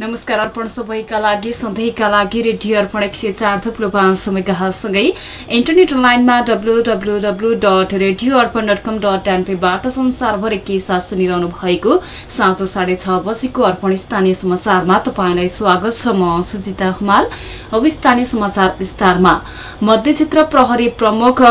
नमस्कार अर्पण सबैका लागि सधैँका लागि रेडियो अर्पण एक सय चार थुप्रो पाँच समयकासँगै इन्टरनेट लाइनमा W W W dot radio Arpan dot com dot एनपीबाट संसारभरि के साथ सुनिरहनु भएको साँझ साढे छ बजेको अर्पण स्थानीय समाचारमा तपाईँलाई स्वागत छ म सुजिता हुमाल। अब स्थानीय समाचार विस्तारमा। मध्य क्षेत्र प्रहरी प्रमुख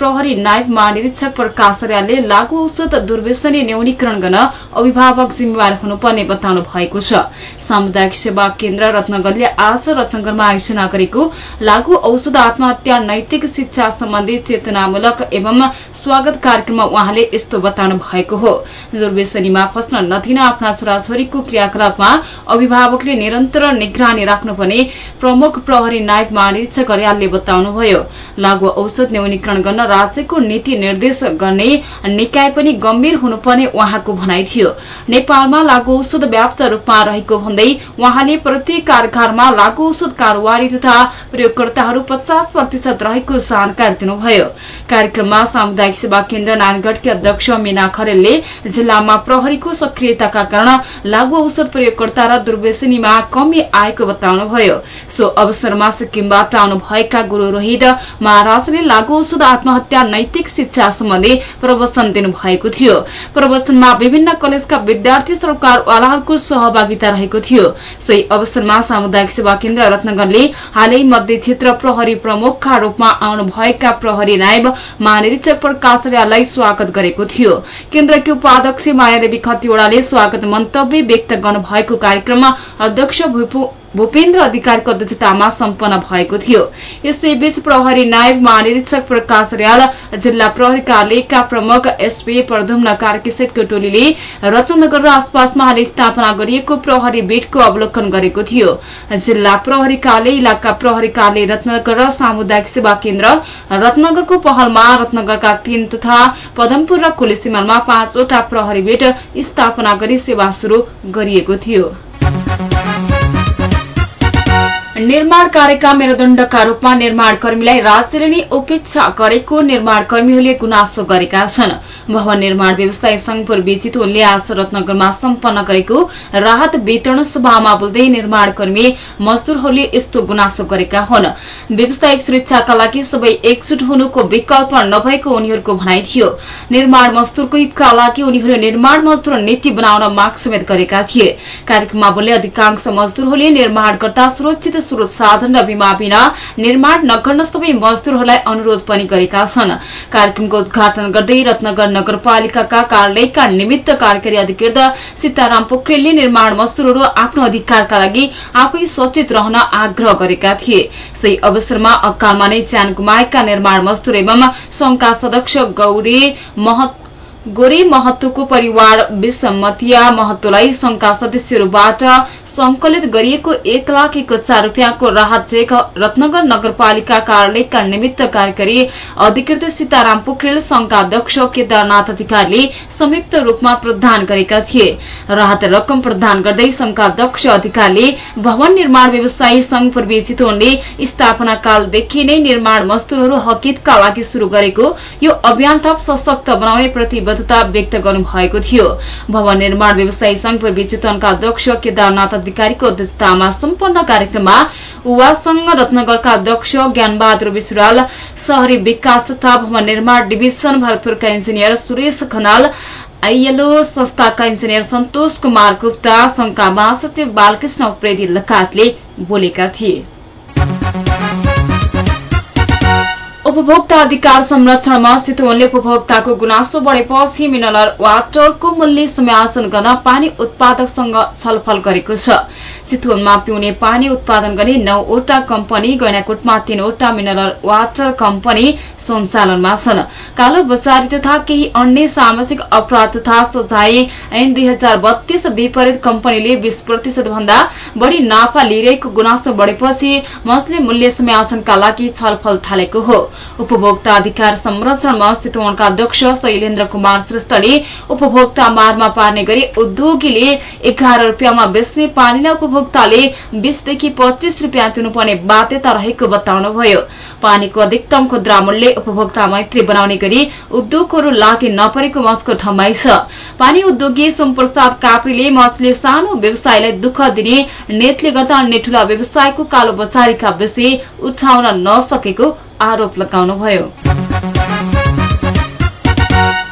प्रहरी नायब महानिरीक्षक प्रकाश अर्यालले लागू औषध दुर्व्यसनी न्यूनीकरण गर्न अभिभावक जिम्मेवार हुनुपर्ने बताउनु भएको छ। सामुदायिक सेवा केन्द्र रत्नगरले आज रत्नगरमा आयोजना गरेको लागू औषध आत्महत्या नैतिक शिक्षा सम्बन्धी चेतनामूलक एवं स्वागत कार्यक्रममा उहाँले यस्तो बताउनु भएको हो। दुर्व्यसनीमा फस्न नदिन आफ्ना छोराछोरीको क्रियाकलापमा अभिभावकले निरन्तर निगरानी राख्नुपर्ने प्रमुख प्रहरी नायब महानिरीक्षक अर्यालले बताउनुभयो। लागू औषध न्यूनीकरण गर्न राज्यको नीति निर्देश गर्ने निकाय पनि गम्भीर हुनुपर्ने उहाँको भनाइ थियो। नेपालमा लागू औषध व्याप्त रूपमा रहेको भन्दै उहाँले प्रत्येक कारखानामा लागू औषध कारोबारी तथा प्रयोगकर्ताहरू पचास प्रतिशत रहेको जानकारी दिनुभयो। कार्यक्रममा सामुदायिक सेवा केन्द्र नारायणगढ़की अध्यक्ष मीना खरेलले जिल्लामा प्रहरीको सक्रियताका कारण लागू औषध प्रयोगकर्ता र दुर्व्यसनीमा कमी आएको बताउनुभयो। सो अवसरमा सिक्किमबाट आउनुभएका गुरू रोहित महाराजले लागू औषध आत्महत्या नैतिक शिक्षा सम्बन्धी प्रवचन दिनुभएको थियो। प्रवचनमा विभिन्न कलेजका विद्यार्थी सरकारवालाहरूको सहभागिता रहेको थियो। सोही अवसरमा सामुदायिक सेवा केन्द्र रत्नगरले हालै मध्य क्षेत्र प्रहरी प्रमुखका रूपमा आउनुभएका प्रहरी नायब महानिरीक्षक प्रकाशलाई स्वागत गरेको थियो। केन्द्रकी उपाध्यक्ष मायादेवी खतिवड़ाले स्वागत मन्तव्य व्यक्त गर्नुभएको कार्यक्रममा अध्यक्ष भूपेन्द्र अधिकारीको अध्यक्षतामा सम्पन्न भएको थियो। यसैबीच प्रहरी नायब महानिरीक्षक प्रकाश रियाल जिल्ला प्रहरी कार्यालयका प्रमुख एसपी प्रधुम्न कार्कीसेटको टोलीले रत्नगर र आसपासमा हाल स्थापना गरिएको प्रहरी बेटको अवलोकन गरेको थियो। जिल्ला प्रहरी कार्यालय इलाका प्रहरी कार्यालय रत्नगर र सामुदायिक सेवा केन्द्र रत्नगरको पहलमा रत्नगरका तीन तथा पदमपुर र कुलेसिमलमा पाँचवटा प्रहरी बेट स्थापना गरी सेवा शुरू गरिएको थियो। निर्माण कार्यका मेरुदण्डका रूपमा निर्माण कर्मीलाई राज्यले नै उपेक्षा गरेको निर्माण कर्मीहरूले गुनासो गरेका छन्। भवन निर्माण व्यवसाय संघ पूर्वी चितवनले आज रत्नगरमा सम्पन्न गरेको राहत वितरण सभामा बोल्दै निर्माण कर्मी मजदूरहरूले यस्तो गुनासो गरेका हुन्। व्यावसायिक सुरक्षाका लागि सबै एकजुट हुनुको विकल्प नभएको उनीहरूको भनाइ थियो। निर्माण मजदूरको हितका लागि उनीहरू निर्माण मजदूर नीति बनाउन माग समेत गरेका थिए। कार्यक्रममा बोल्ने अधिकांश मजदूरहरूले निर्माण गर्दा सुरक्षित स्रोत साधन र बीमा बिना निर्माण नगर्न सबै मजदूरहरूलाई अनुरोध पनि गरेका छन्। कार्यक्रमको उद्घाटन गर्दै रत्नगर नगरपालिकाका कार्यालयका निमित्त कार्यकारी अधिकृत सीताराम पोखरेलले निर्माण मजदूरहरू आफ्नो अधिकारका लागि आफै सचेत रहन आग्रह गरेका थिए सोही अवसरमा अकालमा नै ज्यान गुमाएका निर्माण मजदूर एवं संघका सदस्य गौरी महत गोरे महत्वको परिवार विसम्मतिया महत्वलाई संघका सदस्यहरूबाट संकलित गरिएको एक लाख एक हजार रूपियाँको राहत चेक रत्नगर नगरपालिका कार्यालयका निमित्त कार्यकारी अधिकृत सीताराम पोखरेल संघका अध्यक्ष केदारनाथ अधिकारीले संयुक्त रूपमा प्रदान गरेका थिए। राहत रकम प्रदान गर्दै संघका अध्यक्ष अधिकारीले भवन निर्माण व्यवसायी संघ पूर्वी चितवनले स्थापना कालदेखि नै निर्माण मजदूरहरू हकितका लागि शुरू गरेको यो अभियान थप सशक्त बनाउने प्रति प्रतिबद्धता व्यक्त गर्नुभएको थियो। भवन निर्माण व्यवसायी संघ पूर्वी चितवनका अध्यक्ष केदारनाथ अधिकारीको अध्यक्षतामा सम्पन्न कार्यक्रममा उवा संघ रत्नगरका अध्यक्ष ज्ञानबहादुर विश्राल शहरी विकास तथा भवन निर्माण डिभिजन भरतपुरका इन्जिनियर सुरेश खनाल आईएलओ संस्थाका इन्जिनियर सन्तोष कुमार गुप्ता संघका महासचिव बालकृष्ण उप्रेती लगायतले बोलेका थिए। उपभोक्ता अधिकार संरक्षणमा चितवनले उपभोक्ताको गुनासो बढेपछि मिनरल वाटरको मूल्य समायोजन गर्न पानी उत्पादकसँग छलफल गरेको छ। चितवनमा पिउने पानी उत्पादन गर्ने नौवटा कम्पनी गैनाकोटमा तीनवटा मिनरल वाटर कम्पनी सञ्चालनमा छन्। कालो बजारी तथा केही अन्य सामाजिक अपराध तथा सजाय ऐन दुई हजार बत्तीस विपरीत कम्पनीले बीस प्रतिशत भन्दा बढ़ी नाफा लिइरहेको गुनासो बढ़ेपछि मसले मूल्य समायोजनका लागि छलफल थालेको हो। उपभोक्ता अधिकार संरक्षणमा चितवनका अध्यक्ष शैलेन्द्र कुमार श्रेष्ठले उपभोक्ता मारमा पार्ने गरी उद्योगीले एघार रूपियाँमा बेच्ने पानीलाई उपभोक्ताले बीसदेखि पच्चीस रूपियाँ तिर्नुपर्ने बाध्यता रहेको बताउनुभयो। पानीको अधिकतम खुद्रा मूल्य उपभोक्ता मैत्री बनाउने गरी उद्योगहरू लागि नपरेको मचको ठम्माई छ। पानी उद्योगी सोमप्रसाद काप्रीले मछली सानो व्यवसायलाई दुःख दिने नेतले गर्दा अन्य ठूला व्यवसायको कालो बजारीका विषय उठाउन नसकेको आरोप लगाउनुभयो।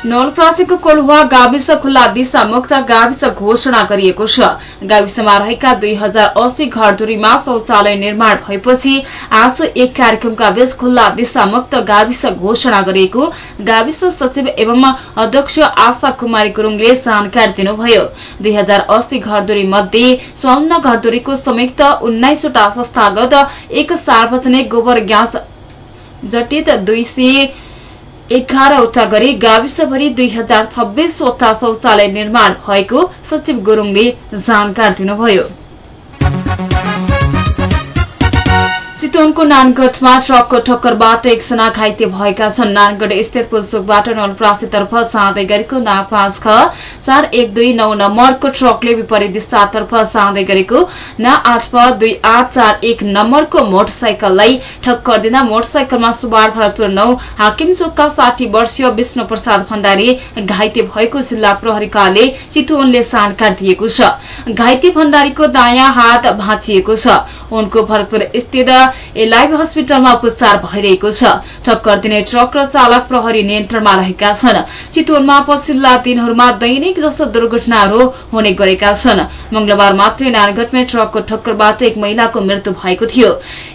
नवलप्रासीको कोलुवा गाविस खुल्ला दिशा मुक्त गाविस घोषणा गरिएको छ। गाविसमा रहेका दुई हजार अस्सी घरधुरीमा शौचालय निर्माण भएपछि आज एक कार्यक्रमका बीच खुल्ला दिशा मुक्त गाविस घोषणा गरिएको गाविस सचिव एवं अध्यक्ष आशा कुमारी गुरूङले जानकारी दिनुभयो। दुई हजार अस्सी घरधुरी मध्ये स्वर्ण घरधुरीको संयुक्त उन्नाइसवटा संस्थागत एक सार्वजनिक गोबर ग्यास जटित दुई एघारवटा गरी गाविसभरि दुई हजार छब्बीसवटा शौचालय निर्माण भएको सचिव गुरूङले जानकारी दिनुभयो। चितवनको नानगढमा ट्रकको ठक्करबाट एकजना घाइते भएका छन्। नानगढ स्थित पुलचोकबाट नलप्रासीतर्फ जाँदै गरेको ना पाँच ख चार एक दुई नौ नम्बरको ट्रकले विपरीत दिशातर्फ जाँदै गरेको ना आठ दुई आठ चार एक नम्बरको मोटरसाइकललाई ठक्कर दिँदा मोटरसाइकलमा सुबार भरतपुर नौ हाकिम चोकका साठी वर्षीय विष्णु प्रसाद भण्डारी घाइते भएको जिल्ला प्रहरीकाले चितवनले जानकारी दिएको छ। घाइते भण्डारीको दायाँ हात भाँचिएको छ। उनको भरतपुर स्थित एलाइभ हस्पिटलमा उपचार भइरहेको छ। ठक्कर दिने ट्रक र चालक प्रहरी नियन्त्रणमा रहेका छन्। चितवनमा पछिल्ला दिनहरूमा दैनिक जस्तो दुर्घटनाहरू हुने गरेका छन्। मंगलबार मात्रै नारायणगढ़मै ट्रकको ठक्करबाट एक महिलाको मृत्यु भएको थियो।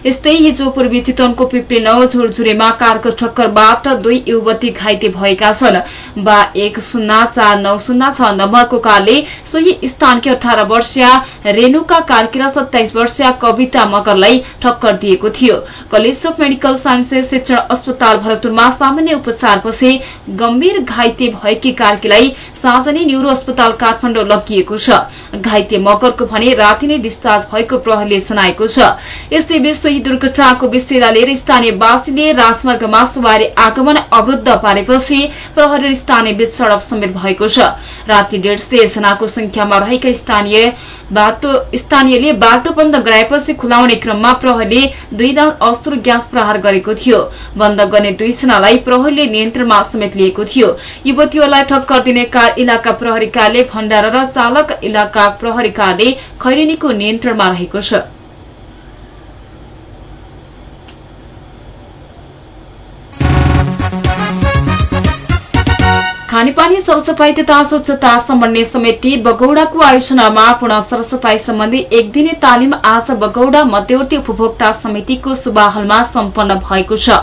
यस्तै हिजो पूर्वी चितवनको पिप्ले नौ झुरझुरेमा कारको ठक्करबाट दुई युवती घाइते भएका छन्। बा एक शून्य चार नौ शून्य छ नम्बरको कारले सोही स्थानकी अठार वर्षीय रेणुका कार्की र सत्ताइस वर्षीय कविता मगरलाई ठक्कर दिएको थियो। कलेज अफ मेडिकल साइन्सेस शिक्षण अस्पताल भरतपुरमा सामान्य उपचारपछि गम्भीर घाइते भएकी कार्कीलाई साँझनी न्युरो अस्पताल काठमाडौँ लगिएको छ। घाइते मगरको भने राति नै डिस्चार्ज भएको प्रहरीले जनाएको छ। यसैबीच सोही दुर्घटनाको विषयलाई लिएर स्थानीयवासीले राजमार्गमा सवारी आगमन अवरूद्ध पारेपछि प्रहरी स्थानीय बीच सड़क समेत भएको छ। राति डेढ सय जनाको संख्यामा रहेका स्थानीय स्थानीयले बाटो बन्द गराएपछि खुलाउने क्रममा प्रहरीले दुई राउण्ड अस्त्र ग्यास प्रहार गरेको थियो। बन्द गर्ने दुईजनालाई प्रहरीले नियन्त्रणमा समेत लिएको थियो। युवतीहरूलाई ठक्कर दिने कार इलाका प्रहरी कार्यालय भण्डारा र चालक इलाका प्रहरी कार्यालय खैरेनीको नियन्त्रणमा रहेको छ। खानेपानी सरसफाई तथा स्वच्छता समन्वय समिति बगौड़ाको आयोजनामा पुनः सरसफाई सम्बन्धी एक दिने तालिम आज बगौड़ा मध्यवर्ती उपभोक्ता समितिको सुबाहलमा सम्पन्न भएको छ।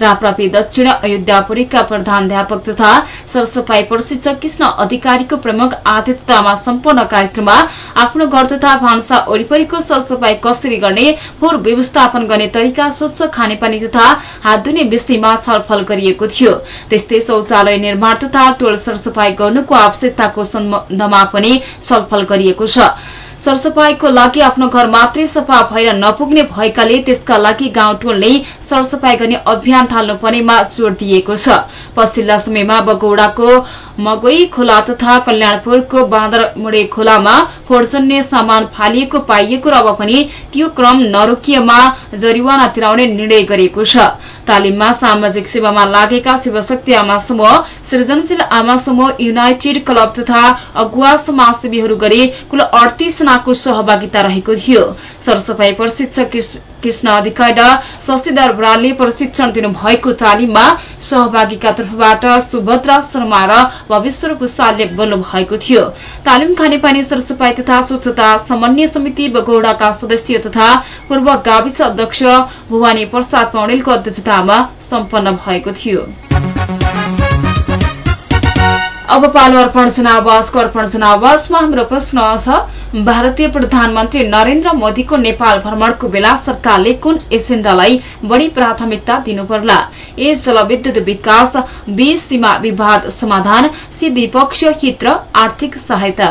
राप्रापी दक्षिण अयोध्यापुरीका प्रधानध्यापक तथा सरसफाई प्रशिक्षक कृष्ण अधिकारीको प्रमुख आतिथ्यतामा सम्पन्न कार्यक्रममा आफ्नो घर तथा भान्सा वरिपरिको सरसफाई कसरी गर्ने फोहोर व्यवस्थापन गर्ने तरिका स्वच्छ खानेपानी तथा हात धुने विषयमा छलफल गरिएको थियो। त्यस्तै शौचालय निर्माण तथा टोल सरसफाई गर्नुको आवश्यकताको सम्बन्धमा पनि छलफल गरिएको छ। सरसफाईको लागि आफ्नो घर मात्रै सफा भएर नपुग्ने भएकाले त्यसका लागि गाउँ टोल नै सरसफाई गर्ने अभियान थाल्नुपर्नेमा जोड़ दिएको छ। पछिल्ला समयमा बगौड़ाको मगोई खोला तथा कल्याणपुरको बाँदरमुडे खोलामा फोहोरजन्य सामान फालिएको पाइएको र अब पनि त्यो क्रम नरोकिएमा जरिवाना तिराउने निर्णय गरिएको छ। तालिममा सामाजिक सेवामा लागेका शिवशक्ति आमा समूह सृजनशील आमा समूह युनाइटेड क्लब तथा अगुवा समाजसेवीहरू गरी कुल अडतिस जनाको सहभागिता रहेको थियो। सरसफाई प्रशिक्षक कृष्ण अधिकारी र शशिधर बरालले प्रशिक्षण दिनुभएको तालिममा सहभागीका तर्फबाट सुभद्रा शर्मा र भविश्वर भूषालले बोल्नु भएको थियो। तालिम खानेपानी सरसफाई तथा स्वच्छता समन्वय समिति बगौड़ाका सदस्य तथा पूर्व गाविस अध्यक्ष भुवानी प्रसाद पौडेलको अध्यक्षतामा सम्पन्न भएको थियो। अब पालो अर्पण जनावासको अर्पण जनावासमा हाम्रो प्रश्न छ भारतीय प्रधानमन्त्री नरेन्द्र मोदीको नेपाल भ्रमणको बेला सरकारले कुन एजेण्डालाई बढ़ी प्राथमिकता दिनुपर्ला? ए जलविद्युत विकास बी सीमा विवाद समाधान सी द्विपक्षीय हित र आर्थिक सहायता।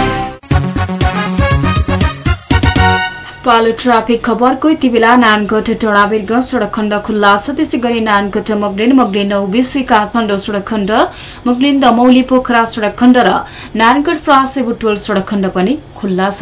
पालो ट्राफिक खबरको यति बेला नानगढ टोडाबिर्ग सड़क खण्ड खुल्ला छ त्यसै गरी नानगढ मगलिन मगलिन ओबिसी काठमाडौँ सड़क खण्ड मगलिन दमौली पोखरा सड़क खण्ड र नारायणगढ फ्रासे बुटोल सड़क खण्ड पनि खुल्ला छ।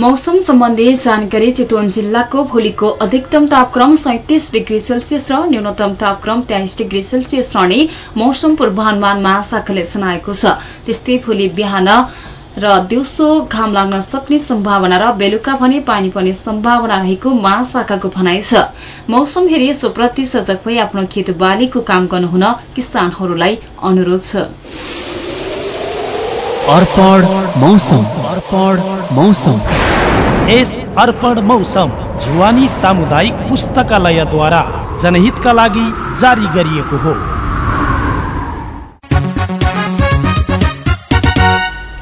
मौसम सम्बन्धी जानकारी चितवन जिल्लाको भोलिको अधिकतम तापक्रम सैतिस डिग्री सेल्सियस र न्यूनतम तापक्रम तेइस डिग्री सेल्सियस रहने मौसम पूर्वानुमान महाशाखाले जनाएको छ। त्यस्तै भोलि बिहान र दिउँसो घाम लाग्न सक्ने सम्भावना र बेलुका भने पानी पर्ने सम्भावना रहेको महाशाखाको भनाइ छ। मौसम हेरी सोप्रति सजग भई आफ्नो खेत बालीको काम गर्नुहुन किसानहरूलाई अनुरोध छ। अर्पण मौसम। अर्पण मौसम। यस अर्पण मौसम जुवानी सामुदायिक पुस्तकालयद्वारा जनहितका लागि जारी गरिएको हो।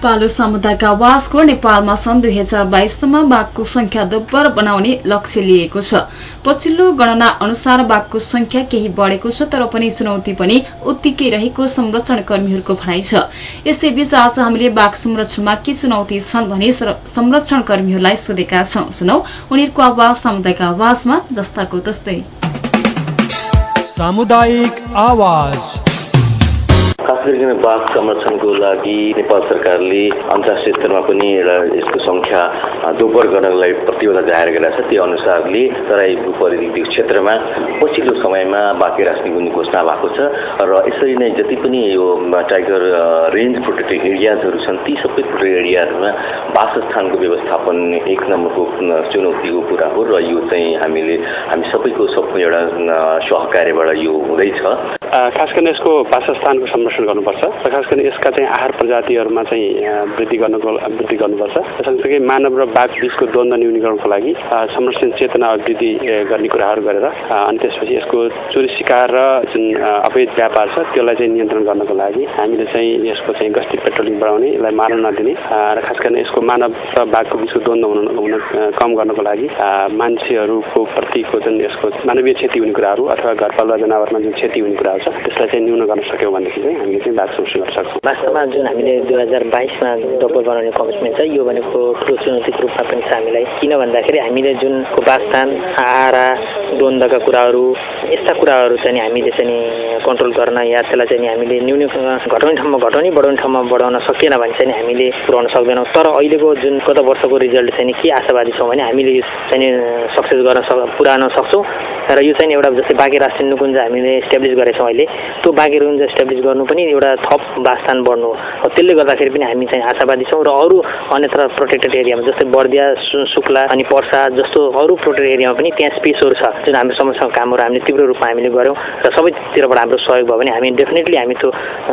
पालो सामुदायिक आवाजको नेपालमा सन् दुई हजार बाइससम्म बाघको संख्या दोब्बर बनाउने लक्ष्य लिएको छ। पछिल्लो गणना अनुसार बाघको संख्या केही बढ़ेको छ तर पनि चुनौती पनि उत्तिकै रहेको संरक्षण कर्मीहरूको भनाइ छ। यसैबीच आज हामीले बाघ संरक्षणमा के चुनौती छन् भनी संरक्षण कर्मीहरूलाई सोधेका छौं। सुनौ उनीहरूको आवाज सामुदायिक आवाजमा जस्ताको तस्तै। सामुदायिक आवाज। गरिकन बाघ संरक्षणको लागि नेपाल सरकारले अन्तर्राष्ट्रिय स्तरमा पनि एउटा यसको संख्या दोब्बर गर्नलाई प्रतिबद्धता जाहेर गरेका छ। त्यो अनुसारले तराई परिधिको क्षेत्रमा पछिल्लो समयमा बाघे राख्ने गुन्ने घोषणा भएको छ र यसरी नै जति पनि यो टाइगर रेन्ज प्रोटेक्टेड एरियाजहरू छन् ती सबै प्रोटेक्टेड एरियाहरूमा वासस्थानको व्यवस्थापन एक नम्बरको चुनौतीको कुरा हो र यो चाहिँ हामीले हामी सबैको सबै एउटा सहकार्यबाट यो हुँदैछ। खास गरी यसको वासस्थानको संरक्षण गर्नुपर्छ। र खास गरी यसका चाहिँ आहार प्रजातिहरूमा चाहिँ वृद्धि गर्नको वृद्धि गर्नुपर्छ। सँगसँगै मानव र बाघ बिचको द्वन्द न्यूनीकरणको लागि संरक्षण चेतना वृद्धि गर्ने कुराहरू गरेर अनि त्यसपछि यसको चोरी शिकार र जुन अवैध व्यापार छ त्यसलाई चाहिँ नियन्त्रण गर्नको लागि हामीले चाहिँ यसको चाहिँ गस्ती पेट्रोलिङ बढाउने यसलाई मानव नदिने र खास गरी यसको मानव र बाघको बिचको द्वन्द हुन हुन कम गर्नको लागि मान्छेहरूको प्रतिको जुन यसको मानवीय क्षति हुने कुराहरू अथवा घरपालुवा जनावरमा जुन क्षति हुने कुराहरू छ त्यसलाई चाहिँ न्यून गर्न सक्यौँ भनेदेखि चाहिँ हामीले चाहिँ बाघ संरक्षण गर्न सक्छौँ वास्तवमा जुन हामीले दुई हजार बाइसमा डबल बनाउने कमिटमेन्ट छ यो भनेको ठुलो चुनौतीको रूपमा पनि छ हामीलाई। किन भन्दाखेरि हामीले जुन वासस्थान आहारा द्वन्द्वका कुराहरू यस्ता कुराहरू चाहिँ हामीले चाहिँ कन्ट्रोल गर्न या त्यसलाई चाहिँ हामीले न्यून घटाउने ठाउँमा घटाउने बढाउने ठाउँमा बढाउन सकिएन भने चाहिँ हामीले पुऱ्याउन सक्दैनौँ। तर अहिलेको जुन गत वर्षको रिजल्ट चाहिँ के आशावादी छौँ भने हामीले यो चाहिँ सक्सेस गर्न सक पुऱ्याउन सक्छौँ। र यो चाहिँ एउटा जस्तै बाँकी राष्ट्रिय नुकुञ्ज हामीले इस्टाब्लिस गरेछौँ अहिले त्यो बाँकी रुकुञ्ज इस्टाब्लिस गर्नु पनि एउटा थप वासस्थान बढ्नु हो। त्यसले गर्दाखेरि पनि हामी चाहिँ आशावादी छौँ र अरू अन्यत्र प्रोटेक्टेड एरियामा जस्तै बर्दिया सुक्ला अनि पर्सा जस्तो अरू प्रोटेक्टेड एरियामा पनि त्यहाँ स्पेसहरू छ जुन हाम्रो समस्याको कामहरू हामीले तीव्र रूपमा हामीले गऱ्यौँ र सबैतिरबाट हाम्रो सहयोग भयो भने हामी डेफिनेटली हामी त्यो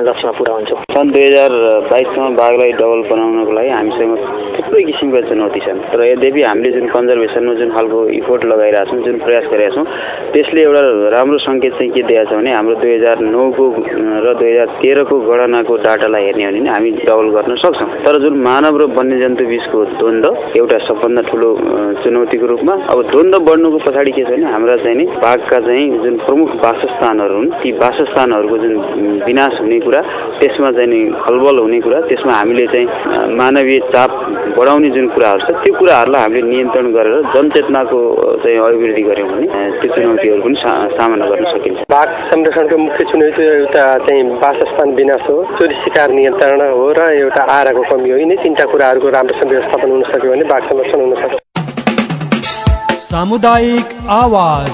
लक्ष्यमा पुरा हुन्छौँ। सन् दुई हजार बाइसमा बाघलाई डबल बनाउनको लागि हामीसँग थुप्रै किसिमका चुनौती छन्। तर यद्यपि हामीले जुन कन्जर्भेसनमा जुन खालको इफोर्ट लगाइरहेको छौँ जुन प्रयास गरेका छौँ त्यसले एउटा राम्रो सङ्केत चाहिँ के दिएको छ भने हाम्रो दुई हजार नौको र दुई हजार तेह्रको गणनाको डाटालाई हेर्ने हो भने हामी डबल गर्न सक्छौँ। तर जुन मानव र वन्यजन्तु बिचको द्वन्द्व एउटा सबभन्दा ठुलो चुनौतीको रूपमा अब द्वन्द्व बढ्नुको पछाडि के छ भने हाम्रा चाहिँ नि बाघका चाहिँ जुन प्रमुख वासस्थानहरू हुन् ती वासस्थानहरूको जुन विनाश हुने कुरा त्यसमा चाहिँ नि खलबल हुने कुरा त्यसमा हामीले चाहिँ मानवीय चाप बढाउने जुन कुराहरू छ त्यो कुराहरूलाई हामीले नियन्त्रण गरेर जनचेतनाको चाहिँ अभिवृद्धि गऱ्यौँ भने त्यो चुनौतीहरू पनि सामना गर्न सकिन्छ। बाघ संरक्षणको मुख्य चुनौती एउटा चाहिँ वासस्थान विनाश हो चोरी शिकार नियन्त्रण हो र एउटा आहाराको कमी हो। यिनै तिनवटा कुराहरूको राम्रोसँग व्यवस्थापन हुन सक्यो भने बाघ संरक्षण हुन सक्छ। सामुदायिक आवाज।